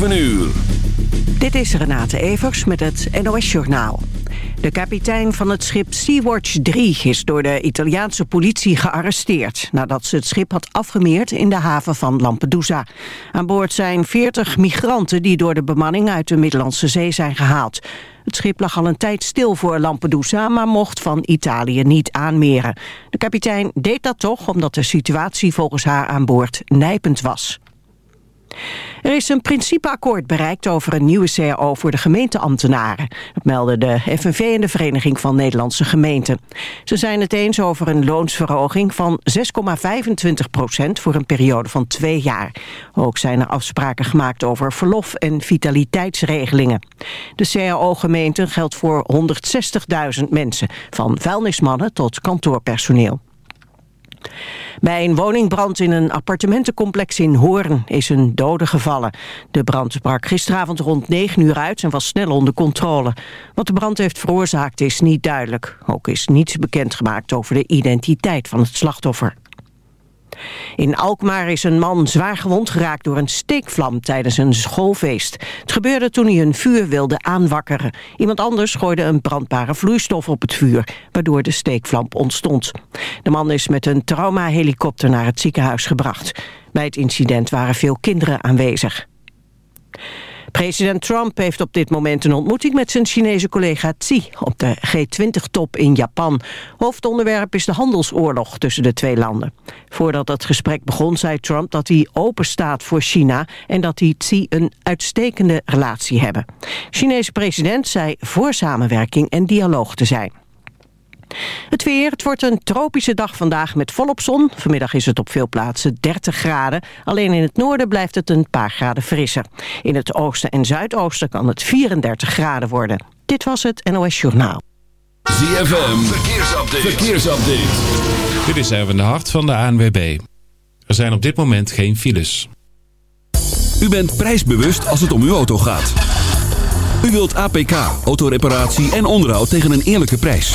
7 uur. Dit is Renate Evers met het NOS Journaal. De kapitein van het schip Sea-Watch 3 is door de Italiaanse politie gearresteerd... nadat ze het schip had afgemeerd in de haven van Lampedusa. Aan boord zijn 40 migranten die door de bemanning uit de Middellandse Zee zijn gehaald. Het schip lag al een tijd stil voor Lampedusa, maar mocht van Italië niet aanmeren. De kapitein deed dat toch omdat de situatie volgens haar aan boord nijpend was. Er is een principeakkoord bereikt over een nieuwe CAO voor de gemeenteambtenaren. Dat melden de FNV en de Vereniging van Nederlandse Gemeenten. Ze zijn het eens over een loonsverhoging van 6,25 procent voor een periode van twee jaar. Ook zijn er afspraken gemaakt over verlof- en vitaliteitsregelingen. De CAO-gemeente geldt voor 160.000 mensen, van vuilnismannen tot kantoorpersoneel. Bij een woningbrand in een appartementencomplex in Hoorn is een dode gevallen. De brand brak gisteravond rond 9 uur uit en was snel onder controle. Wat de brand heeft veroorzaakt is niet duidelijk. Ook is niets bekendgemaakt over de identiteit van het slachtoffer. In Alkmaar is een man zwaar gewond geraakt door een steekvlam tijdens een schoolfeest. Het gebeurde toen hij een vuur wilde aanwakkeren. Iemand anders gooide een brandbare vloeistof op het vuur, waardoor de steekvlam ontstond. De man is met een traumahelikopter naar het ziekenhuis gebracht. Bij het incident waren veel kinderen aanwezig. President Trump heeft op dit moment een ontmoeting met zijn Chinese collega Xi op de G20-top in Japan. Hoofdonderwerp is de handelsoorlog tussen de twee landen. Voordat het gesprek begon zei Trump dat hij open staat voor China en dat hij Xi een uitstekende relatie hebben. Chinese president zei voor samenwerking en dialoog te zijn. Het weer, het wordt een tropische dag vandaag met volop zon. Vanmiddag is het op veel plaatsen 30 graden. Alleen in het noorden blijft het een paar graden frisser. In het oosten en zuidoosten kan het 34 graden worden. Dit was het NOS Journaal. ZFM, verkeersupdate. verkeersupdate. Dit is even de hart van de ANWB. Er zijn op dit moment geen files. U bent prijsbewust als het om uw auto gaat. U wilt APK, autoreparatie en onderhoud tegen een eerlijke prijs.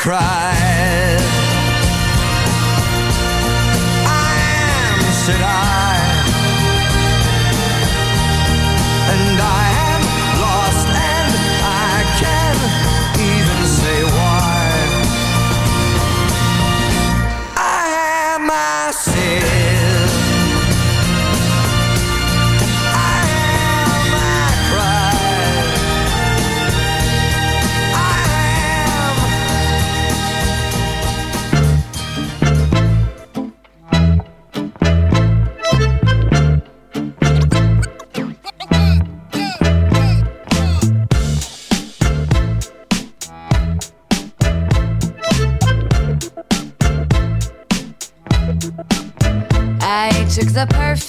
cry.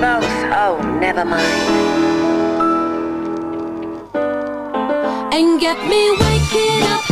oh, never mind. And get me waking up,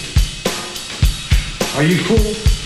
Are you cool?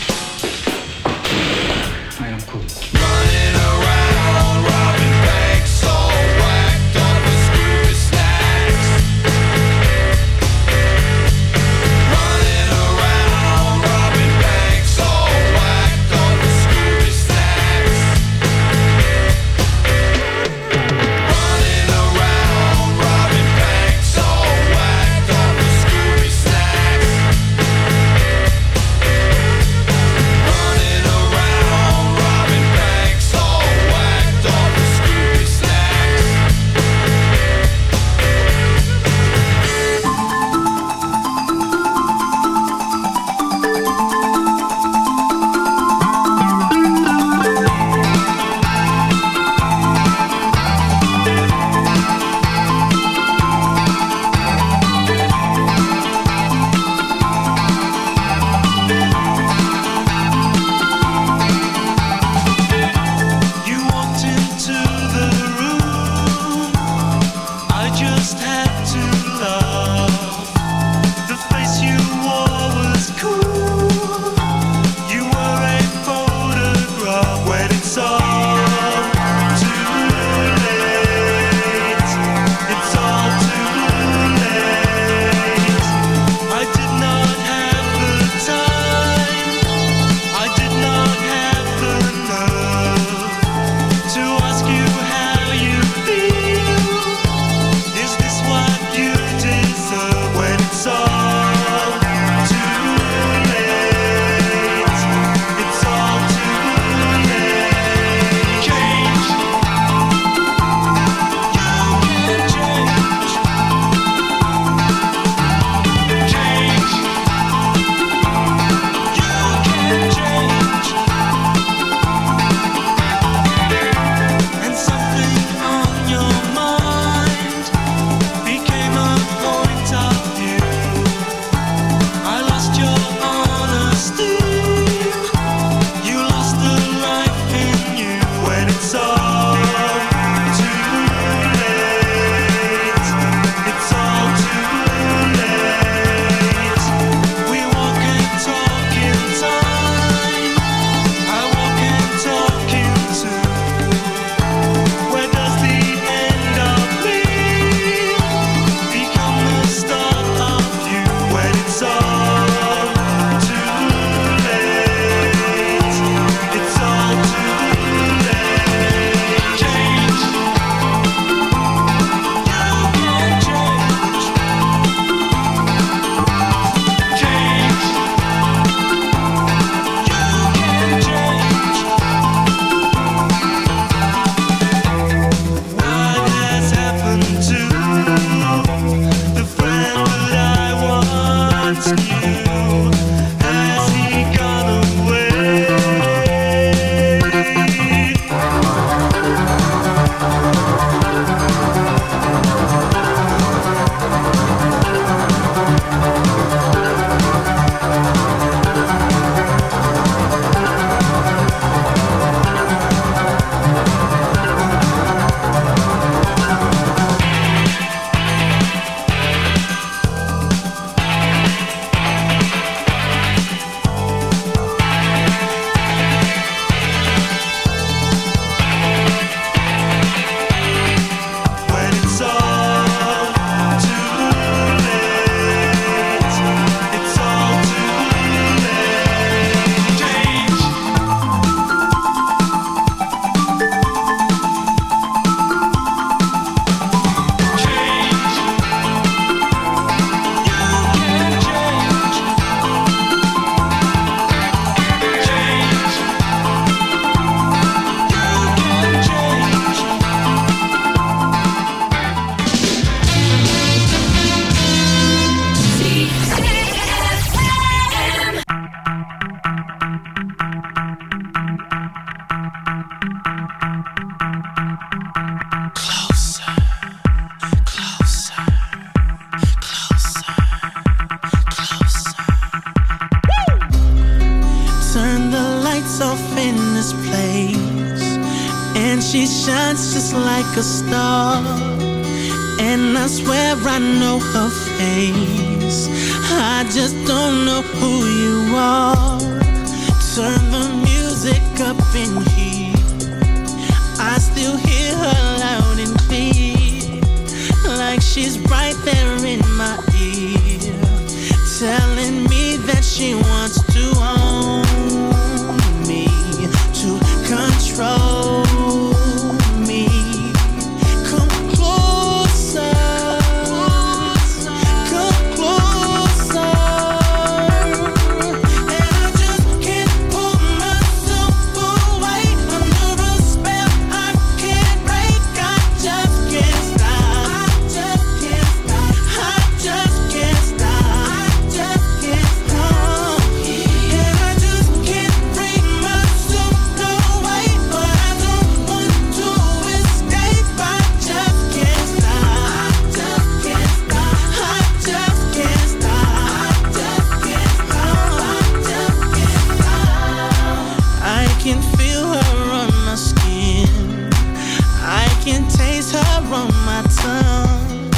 taste her on my tongue.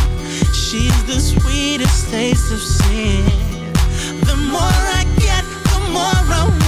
She's the sweetest taste of sin. The more I get, the more I want.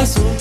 azul.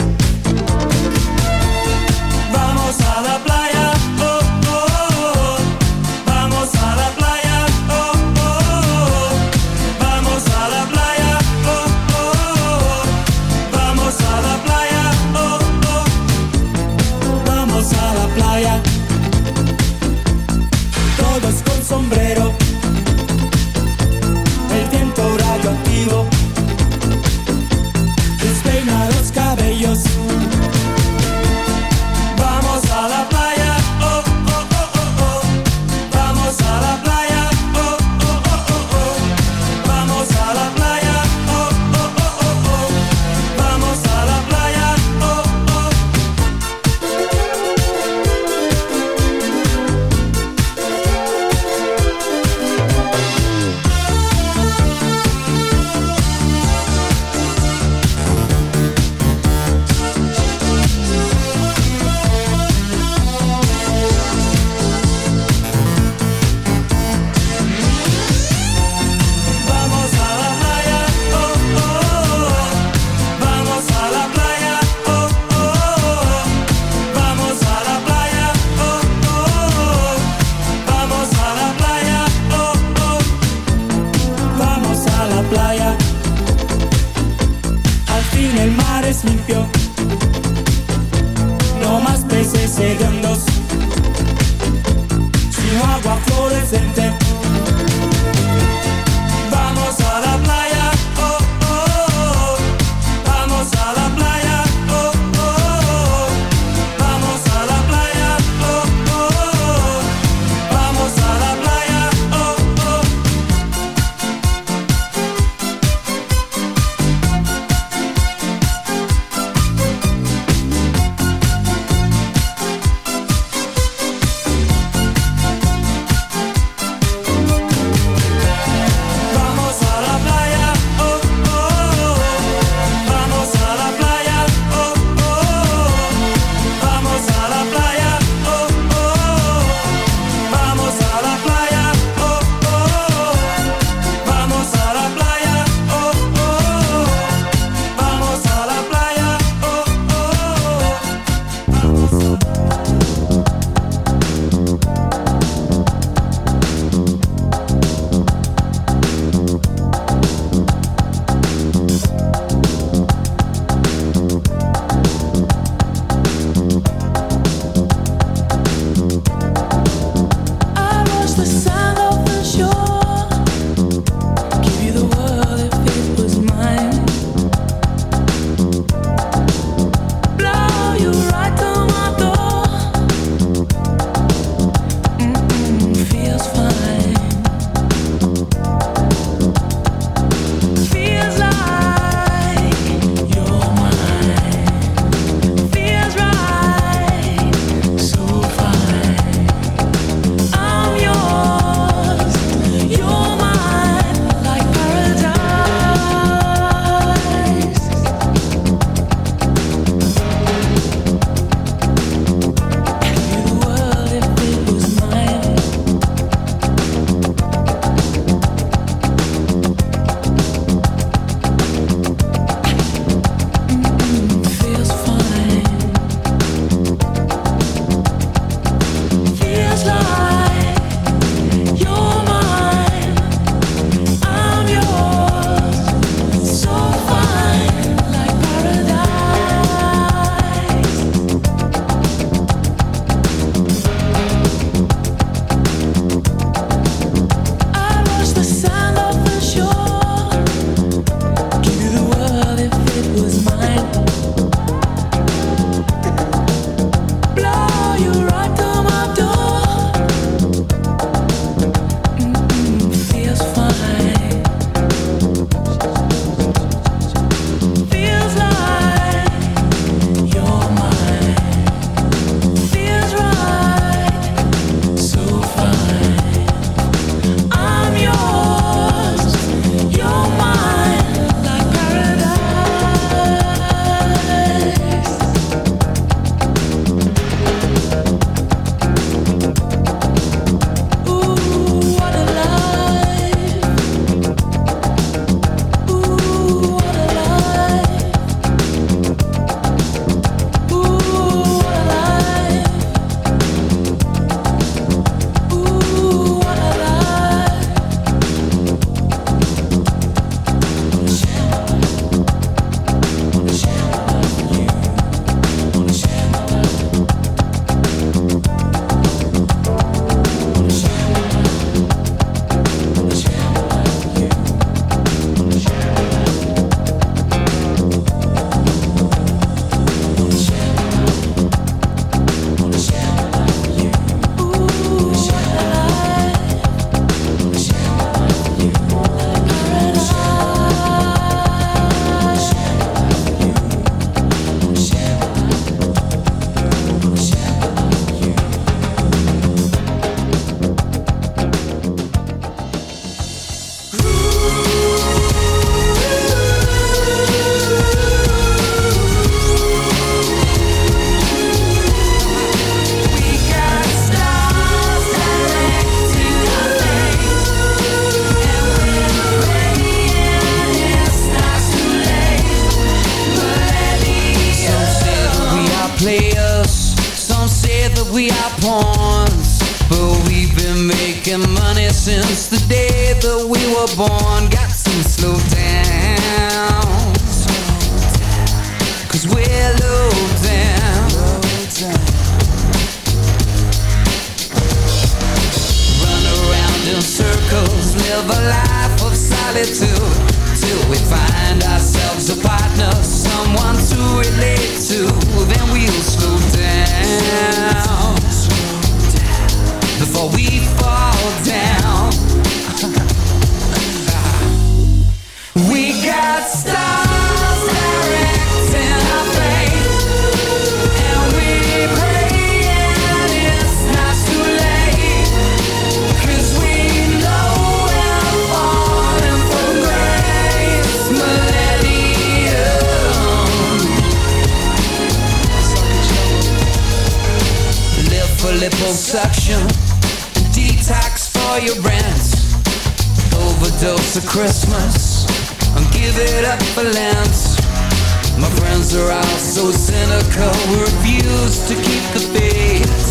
friends are all so cynical. We refuse to keep the peace.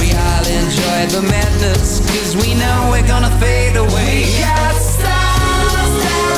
We all enjoy the madness Cause we know we're gonna fade away. We got stars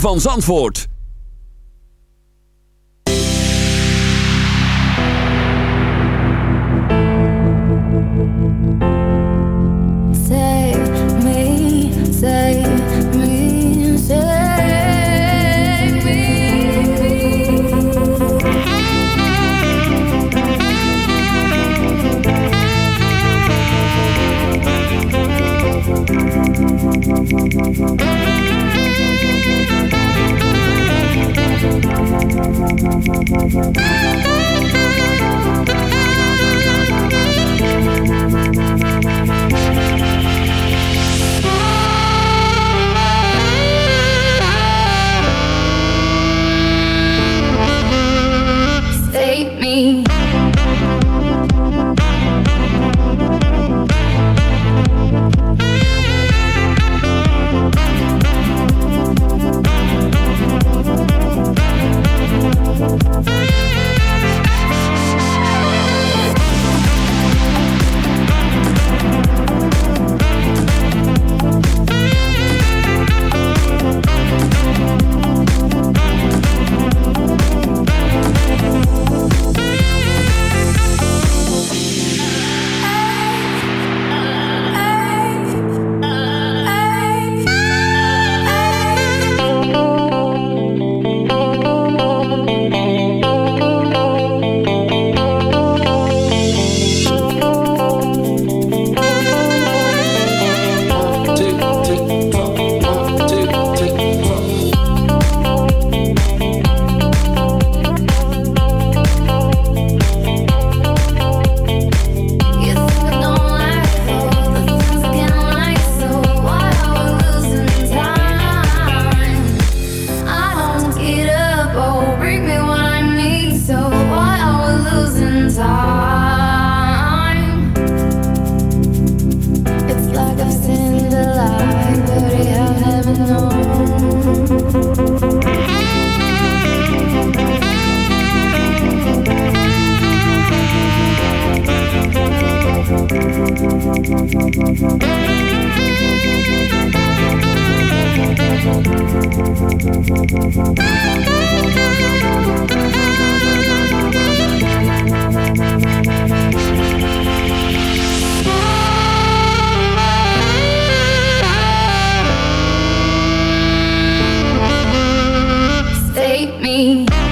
van Zandvoort. Bye. Me.